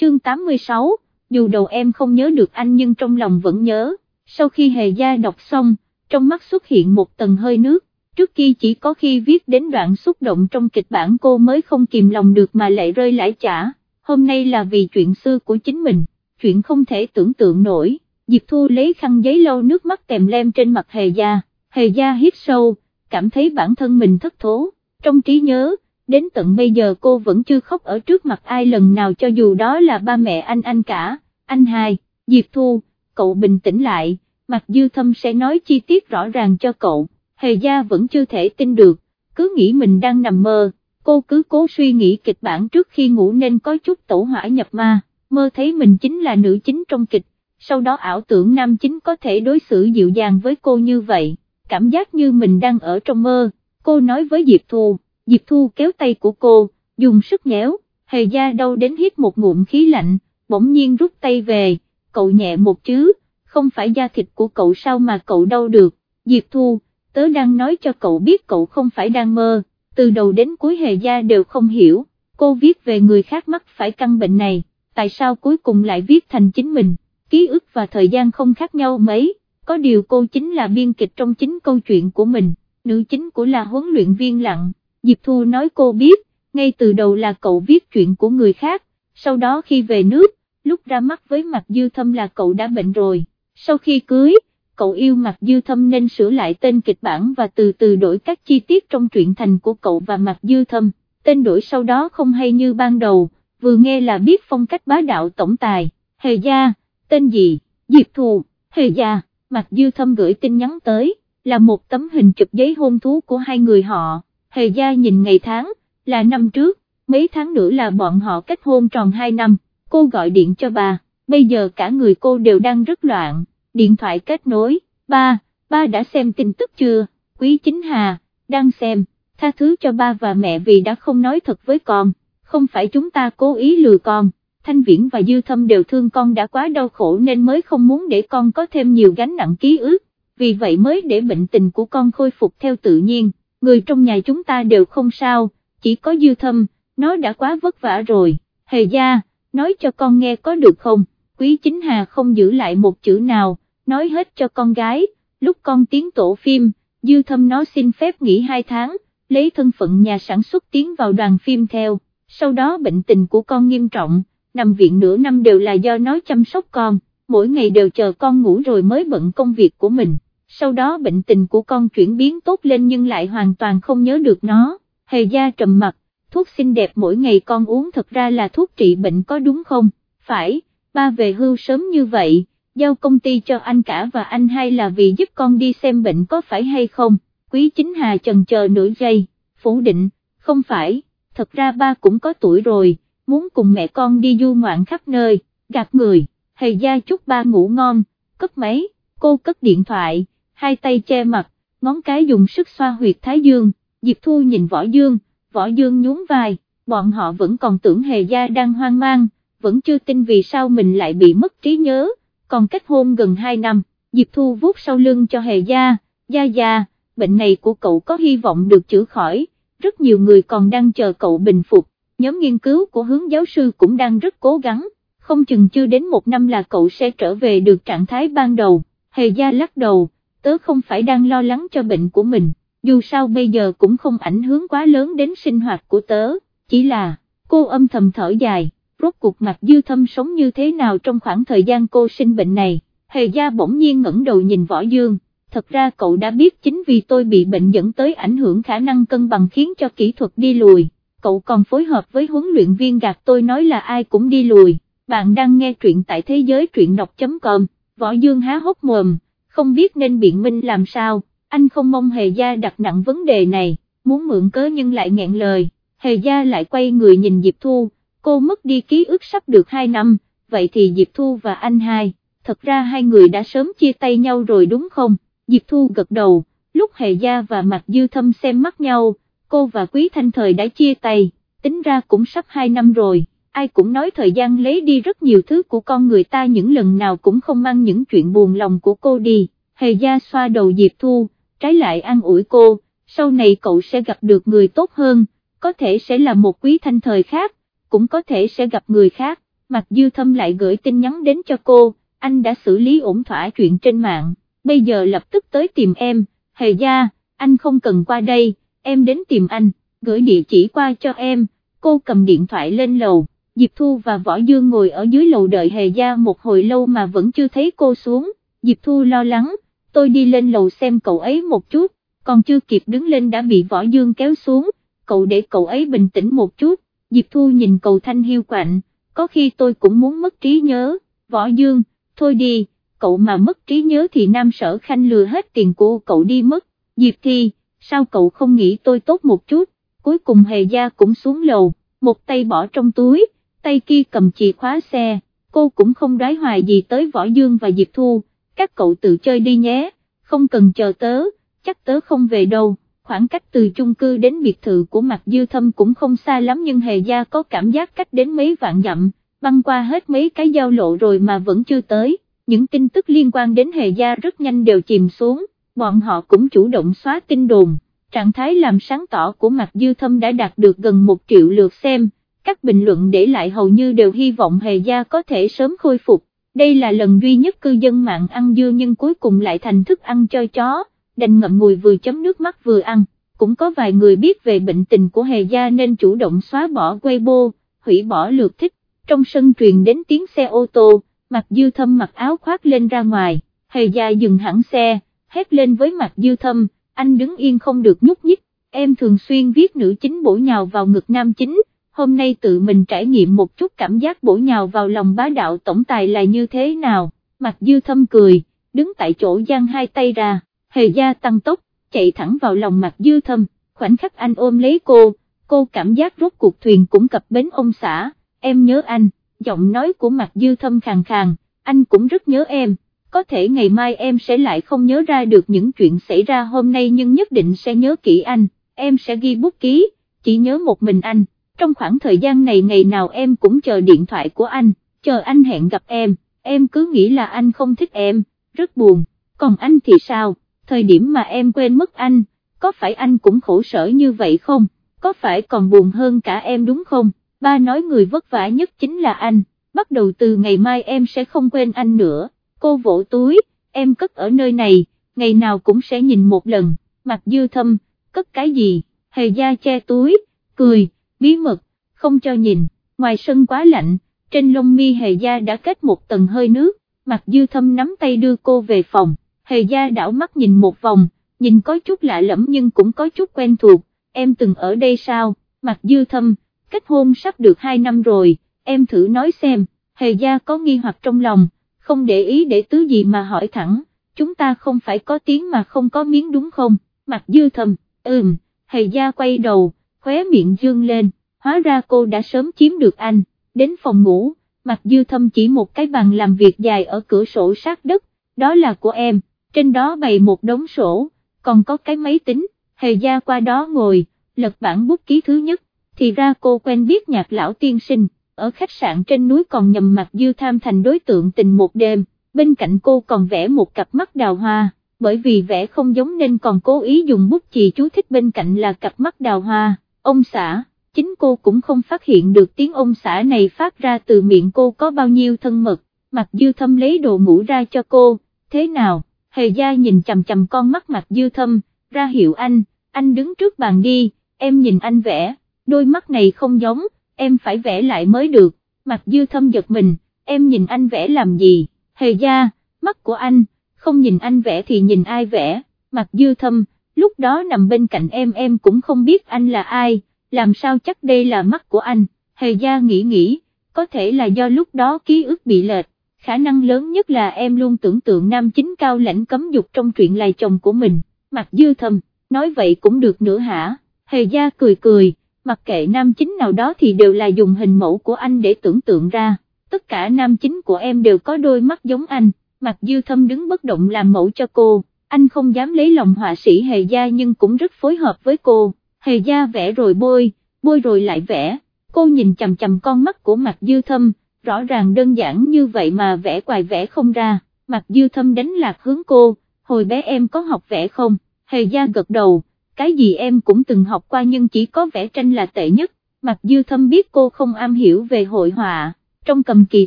chương 86, dù đầu em không nhớ được anh nhưng trong lòng vẫn nhớ, sau khi hề gia đọc xong, trong mắt xuất hiện một tầng hơi nước, trước kia chỉ có khi viết đến đoạn xúc động trong kịch bản cô mới không kìm lòng được mà lại rơi lãi chả, hôm nay là vì chuyện xưa của chính mình, chuyện không thể tưởng tượng nổi, Diệp Thu lấy khăn giấy lau nước mắt tèm lem trên mặt hề gia, hề gia hít sâu, cảm thấy bản thân mình thất thố, trong trí nhớ, đến tận bây giờ cô vẫn chưa khóc ở trước mặt ai lần nào cho dù đó là ba mẹ anh anh cả, anh hai, Diệp Thu, cậu bình tĩnh lại, Mặc dư thâm sẽ nói chi tiết rõ ràng cho cậu, hề gia vẫn chưa thể tin được, cứ nghĩ mình đang nằm mơ, cô cứ cố suy nghĩ kịch bản trước khi ngủ nên có chút tổ hỏa nhập ma, mơ thấy mình chính là nữ chính trong kịch, sau đó ảo tưởng nam chính có thể đối xử dịu dàng với cô như vậy, cảm giác như mình đang ở trong mơ, cô nói với Diệp Thu. Diệp Thu kéo tay của cô, dùng sức nhéo, hề gia đau đến hít một ngụm khí lạnh, bỗng nhiên rút tay về, cậu nhẹ một chứ, không phải da thịt của cậu sao mà cậu đau được, Diệp Thu, tớ đang nói cho cậu biết cậu không phải đang mơ, từ đầu đến cuối hề gia đều không hiểu, cô viết về người khác mắc phải căn bệnh này, tại sao cuối cùng lại viết thành chính mình, ký ức và thời gian không khác nhau mấy, có điều cô chính là biên kịch trong chính câu chuyện của mình, nữ chính của là huấn luyện viên lặng. Diệp Thu nói cô biết, ngay từ đầu là cậu viết chuyện của người khác, sau đó khi về nước, lúc ra mắt với Mạc dư thâm là cậu đã bệnh rồi, sau khi cưới, cậu yêu Mạc dư thâm nên sửa lại tên kịch bản và từ từ đổi các chi tiết trong truyện thành của cậu và Mạc dư thâm, tên đổi sau đó không hay như ban đầu, vừa nghe là biết phong cách bá đạo tổng tài, hề gia, tên gì, Diệp Thu, hề gia, Mạc dư thâm gửi tin nhắn tới, là một tấm hình chụp giấy hôn thú của hai người họ hề gia nhìn ngày tháng, là năm trước, mấy tháng nữa là bọn họ kết hôn tròn 2 năm, cô gọi điện cho bà, bây giờ cả người cô đều đang rất loạn, điện thoại kết nối, ba, ba đã xem tin tức chưa, quý chính hà, đang xem, tha thứ cho ba và mẹ vì đã không nói thật với con, không phải chúng ta cố ý lừa con. Thanh Viễn và Dư Thâm đều thương con đã quá đau khổ nên mới không muốn để con có thêm nhiều gánh nặng ký ức, vì vậy mới để bệnh tình của con khôi phục theo tự nhiên người trong nhà chúng ta đều không sao, chỉ có dư thâm, nó đã quá vất vả rồi, hề gia, nói cho con nghe có được không, quý chính hà không giữ lại một chữ nào, nói hết cho con gái, lúc con tiến tổ phim, dư thâm nó xin phép nghỉ hai tháng, lấy thân phận nhà sản xuất tiến vào đoàn phim theo, sau đó bệnh tình của con nghiêm trọng, nằm viện nửa năm đều là do nó chăm sóc con, mỗi ngày đều chờ con ngủ rồi mới bận công việc của mình sau đó bệnh tình của con chuyển biến tốt lên nhưng lại hoàn toàn không nhớ được nó, hề gia trầm mặt, thuốc xinh đẹp mỗi ngày con uống thật ra là thuốc trị bệnh có đúng không, phải, ba về hưu sớm như vậy, giao công ty cho anh cả và anh hai là vì giúp con đi xem bệnh có phải hay không, quý chính hà chần chờ nửa giây, phủ định, không phải, thật ra ba cũng có tuổi rồi, muốn cùng mẹ con đi du ngoạn khắp nơi, gạt người, hề gia chúc ba ngủ ngon, cất máy, cô cất điện thoại hai tay che mặt, ngón cái dùng sức xoa huyệt thái dương, Diệp Thu nhìn võ dương, võ dương nhún vai, bọn họ vẫn còn tưởng hề gia đang hoang mang, vẫn chưa tin vì sao mình lại bị mất trí nhớ, còn kết hôn gần 2 năm, Diệp Thu vuốt sau lưng cho hề gia, gia gia, bệnh này của cậu có hy vọng được chữa khỏi, rất nhiều người còn đang chờ cậu bình phục, nhóm nghiên cứu của hướng giáo sư cũng đang rất cố gắng, không chừng chưa đến một năm là cậu sẽ trở về được trạng thái ban đầu, hề gia lắc đầu tớ không phải đang lo lắng cho bệnh của mình, dù sao bây giờ cũng không ảnh hưởng quá lớn đến sinh hoạt của tớ, chỉ là, cô âm thầm thở dài, rốt cuộc mặt dư thâm sống như thế nào trong khoảng thời gian cô sinh bệnh này, hề gia bỗng nhiên ngẩng đầu nhìn võ dương, thật ra cậu đã biết chính vì tôi bị bệnh dẫn tới ảnh hưởng khả năng cân bằng khiến cho kỹ thuật đi lùi, cậu còn phối hợp với huấn luyện viên gạt tôi nói là ai cũng đi lùi, bạn đang nghe truyện tại thế giới truyện đọc.com, võ dương há hốc mồm không biết nên biện minh làm sao, anh không mong hề gia đặt nặng vấn đề này, muốn mượn cớ nhưng lại nghẹn lời, hề gia lại quay người nhìn Diệp Thu, cô mất đi ký ức sắp được 2 năm, vậy thì Diệp Thu và anh hai, thật ra hai người đã sớm chia tay nhau rồi đúng không, Diệp Thu gật đầu, lúc hề gia và Mạc dư thâm xem mắt nhau, cô và Quý Thanh Thời đã chia tay, tính ra cũng sắp 2 năm rồi ai cũng nói thời gian lấy đi rất nhiều thứ của con người ta những lần nào cũng không mang những chuyện buồn lòng của cô đi, hề gia xoa đầu Diệp Thu, trái lại an ủi cô, sau này cậu sẽ gặp được người tốt hơn, có thể sẽ là một quý thanh thời khác, cũng có thể sẽ gặp người khác, Mặc Dư Thâm lại gửi tin nhắn đến cho cô, anh đã xử lý ổn thỏa chuyện trên mạng, bây giờ lập tức tới tìm em, hề gia, anh không cần qua đây, em đến tìm anh, gửi địa chỉ qua cho em, cô cầm điện thoại lên lầu, Diệp Thu và Võ Dương ngồi ở dưới lầu đợi hề gia một hồi lâu mà vẫn chưa thấy cô xuống, Diệp Thu lo lắng, tôi đi lên lầu xem cậu ấy một chút, còn chưa kịp đứng lên đã bị Võ Dương kéo xuống, cậu để cậu ấy bình tĩnh một chút, Diệp Thu nhìn cầu thanh hiu quạnh, có khi tôi cũng muốn mất trí nhớ, Võ Dương, thôi đi, cậu mà mất trí nhớ thì Nam Sở Khanh lừa hết tiền của cậu đi mất, Diệp Thi, sao cậu không nghĩ tôi tốt một chút, cuối cùng hề gia cũng xuống lầu, một tay bỏ trong túi, tay kia cầm chìa khóa xe, cô cũng không đoái hoài gì tới Võ Dương và Diệp Thu, các cậu tự chơi đi nhé, không cần chờ tớ, chắc tớ không về đâu. Khoảng cách từ chung cư đến biệt thự của Mạc Dư Thâm cũng không xa lắm nhưng Hề Gia có cảm giác cách đến mấy vạn dặm, băng qua hết mấy cái giao lộ rồi mà vẫn chưa tới, những tin tức liên quan đến Hề Gia rất nhanh đều chìm xuống, bọn họ cũng chủ động xóa tin đồn, trạng thái làm sáng tỏ của Mạc Dư Thâm đã đạt được gần một triệu lượt xem, các bình luận để lại hầu như đều hy vọng Hề Gia có thể sớm khôi phục, đây là lần duy nhất cư dân mạng ăn dưa nhưng cuối cùng lại thành thức ăn cho chó, đành ngậm ngùi vừa chấm nước mắt vừa ăn, cũng có vài người biết về bệnh tình của Hề Gia nên chủ động xóa bỏ Weibo, hủy bỏ lượt thích, trong sân truyền đến tiếng xe ô tô, Mạc Dư Thâm mặc áo khoác lên ra ngoài, Hề Gia dừng hẳn xe, hét lên với Mạc Dư Thâm, anh đứng yên không được nhúc nhích, em thường xuyên viết nữ chính bổ nhào vào ngực nam chính, hôm nay tự mình trải nghiệm một chút cảm giác bổ nhào vào lòng bá đạo tổng tài là như thế nào, mặt Dư Thâm cười, đứng tại chỗ giang hai tay ra, Hề Gia tăng tốc, chạy thẳng vào lòng mặt Dư Thâm, khoảnh khắc anh ôm lấy cô, cô cảm giác rốt cuộc thuyền cũng cập bến ông xã, em nhớ anh, giọng nói của mặt Dư Thâm khàn khàn, anh cũng rất nhớ em, có thể ngày mai em sẽ lại không nhớ ra được những chuyện xảy ra hôm nay nhưng nhất định sẽ nhớ kỹ anh, em sẽ ghi bút ký, chỉ nhớ một mình anh, trong khoảng thời gian này ngày nào em cũng chờ điện thoại của anh, chờ anh hẹn gặp em, em cứ nghĩ là anh không thích em, rất buồn, còn anh thì sao, thời điểm mà em quên mất anh, có phải anh cũng khổ sở như vậy không, có phải còn buồn hơn cả em đúng không? ba nói người vất vả nhất chính là anh, bắt đầu từ ngày mai em sẽ không quên anh nữa, cô vỗ túi, em cất ở nơi này, ngày nào cũng sẽ nhìn một lần, mặt dư thâm, cất cái gì, hề da che túi, cười, bí mật, không cho nhìn, ngoài sân quá lạnh, trên lông mi hề gia đã kết một tầng hơi nước, mặt dư thâm nắm tay đưa cô về phòng, hề gia đảo mắt nhìn một vòng, nhìn có chút lạ lẫm nhưng cũng có chút quen thuộc, em từng ở đây sao, mặt dư thâm, kết hôn sắp được 2 năm rồi, em thử nói xem, hề gia có nghi hoặc trong lòng, không để ý để tứ gì mà hỏi thẳng, chúng ta không phải có tiếng mà không có miếng đúng không, mặt dư thâm ừm, hề gia quay đầu, khóe miệng dương lên, hóa ra cô đã sớm chiếm được anh, đến phòng ngủ, mặt dư thâm chỉ một cái bàn làm việc dài ở cửa sổ sát đất, đó là của em, trên đó bày một đống sổ, còn có cái máy tính, hề gia qua đó ngồi, lật bản bút ký thứ nhất, thì ra cô quen biết nhạc lão tiên sinh, ở khách sạn trên núi còn nhầm mặt dư tham thành đối tượng tình một đêm, bên cạnh cô còn vẽ một cặp mắt đào hoa, bởi vì vẽ không giống nên còn cố ý dùng bút chì chú thích bên cạnh là cặp mắt đào hoa, ông xã, chính cô cũng không phát hiện được tiếng ông xã này phát ra từ miệng cô có bao nhiêu thân mật, mặt dư thâm lấy đồ ngủ ra cho cô, thế nào, hề gia nhìn chầm chầm con mắt mặt dư thâm, ra hiệu anh, anh đứng trước bàn đi, em nhìn anh vẽ. Đôi mắt này không giống, em phải vẽ lại mới được, mặt dư thâm giật mình, em nhìn anh vẽ làm gì, hề gia, mắt của anh, không nhìn anh vẽ thì nhìn ai vẽ, mặt dư thâm, lúc đó nằm bên cạnh em em cũng không biết anh là ai, làm sao chắc đây là mắt của anh, hề gia nghĩ nghĩ, có thể là do lúc đó ký ức bị lệch, khả năng lớn nhất là em luôn tưởng tượng nam chính cao lãnh cấm dục trong truyện lại chồng của mình, mặt dư thâm, nói vậy cũng được nữa hả, hề gia cười cười, mặc kệ nam chính nào đó thì đều là dùng hình mẫu của anh để tưởng tượng ra, tất cả nam chính của em đều có đôi mắt giống anh, mặt dư thâm đứng bất động làm mẫu cho cô, anh không dám lấy lòng họa sĩ hề gia nhưng cũng rất phối hợp với cô, hề gia vẽ rồi bôi, bôi rồi lại vẽ, cô nhìn chầm chầm con mắt của mặt dư thâm, rõ ràng đơn giản như vậy mà vẽ quài vẽ không ra, mặt dư thâm đánh lạc hướng cô, hồi bé em có học vẽ không, hề gia gật đầu cái gì em cũng từng học qua nhưng chỉ có vẽ tranh là tệ nhất, Mạc dư thâm biết cô không am hiểu về hội họa, trong cầm kỳ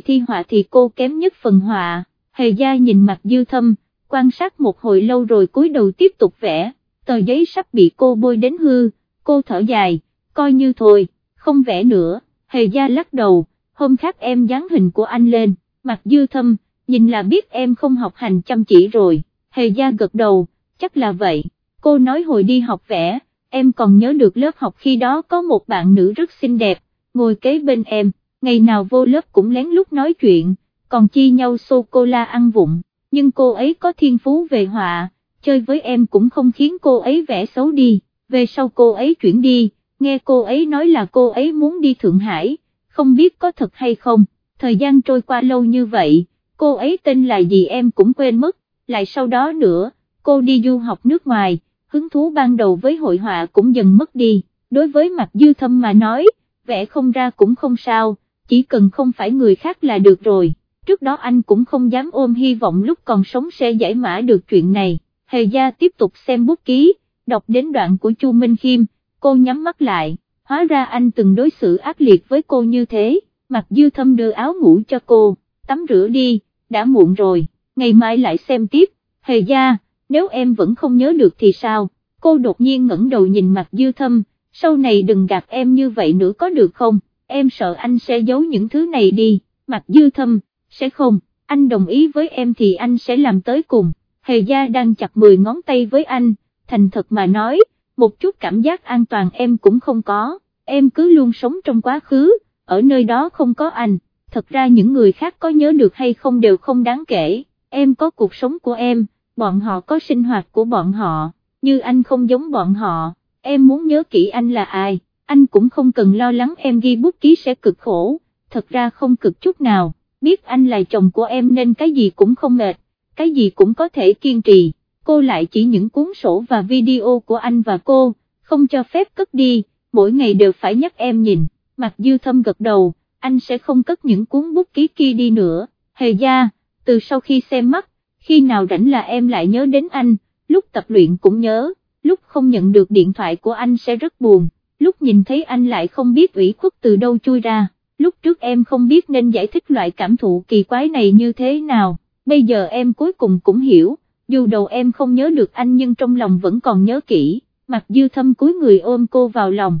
thi họa thì cô kém nhất phần họa, hề gia nhìn mặt dư thâm, quan sát một hồi lâu rồi cúi đầu tiếp tục vẽ, tờ giấy sắp bị cô bôi đến hư, cô thở dài, coi như thôi, không vẽ nữa, hề gia lắc đầu, hôm khác em dán hình của anh lên, mặt dư thâm, nhìn là biết em không học hành chăm chỉ rồi, hề gia gật đầu, chắc là vậy, cô nói hồi đi học vẽ, em còn nhớ được lớp học khi đó có một bạn nữ rất xinh đẹp, ngồi kế bên em, ngày nào vô lớp cũng lén lút nói chuyện, còn chi nhau sô-cô-la ăn vụng, nhưng cô ấy có thiên phú về họa, chơi với em cũng không khiến cô ấy vẽ xấu đi, về sau cô ấy chuyển đi, nghe cô ấy nói là cô ấy muốn đi Thượng Hải, không biết có thật hay không, thời gian trôi qua lâu như vậy, cô ấy tên là gì em cũng quên mất, lại sau đó nữa, cô đi du học nước ngoài, hứng thú ban đầu với hội họa cũng dần mất đi, đối với mặt dư thâm mà nói, vẽ không ra cũng không sao, chỉ cần không phải người khác là được rồi, trước đó anh cũng không dám ôm hy vọng lúc còn sống sẽ giải mã được chuyện này, hề gia tiếp tục xem bút ký, đọc đến đoạn của Chu Minh Khiêm, cô nhắm mắt lại, hóa ra anh từng đối xử ác liệt với cô như thế, mặc dư thâm đưa áo ngủ cho cô, tắm rửa đi, đã muộn rồi, ngày mai lại xem tiếp, hề gia, nếu em vẫn không nhớ được thì sao, cô đột nhiên ngẩng đầu nhìn mặt dư thâm, sau này đừng gạt em như vậy nữa có được không, em sợ anh sẽ giấu những thứ này đi, mặt dư thâm, sẽ không, anh đồng ý với em thì anh sẽ làm tới cùng, hề gia đang chặt 10 ngón tay với anh, thành thật mà nói, một chút cảm giác an toàn em cũng không có, em cứ luôn sống trong quá khứ, ở nơi đó không có anh, thật ra những người khác có nhớ được hay không đều không đáng kể, em có cuộc sống của em, bọn họ có sinh hoạt của bọn họ, như anh không giống bọn họ, em muốn nhớ kỹ anh là ai, anh cũng không cần lo lắng em ghi bút ký sẽ cực khổ, thật ra không cực chút nào, biết anh là chồng của em nên cái gì cũng không mệt, cái gì cũng có thể kiên trì, cô lại chỉ những cuốn sổ và video của anh và cô, không cho phép cất đi, mỗi ngày đều phải nhắc em nhìn, mặc dư thâm gật đầu, anh sẽ không cất những cuốn bút ký kia đi nữa, hề gia, từ sau khi xem mắt, khi nào rảnh là em lại nhớ đến anh, lúc tập luyện cũng nhớ, lúc không nhận được điện thoại của anh sẽ rất buồn, lúc nhìn thấy anh lại không biết ủy khuất từ đâu chui ra, lúc trước em không biết nên giải thích loại cảm thụ kỳ quái này như thế nào, bây giờ em cuối cùng cũng hiểu, dù đầu em không nhớ được anh nhưng trong lòng vẫn còn nhớ kỹ, mặt dư thâm cuối người ôm cô vào lòng.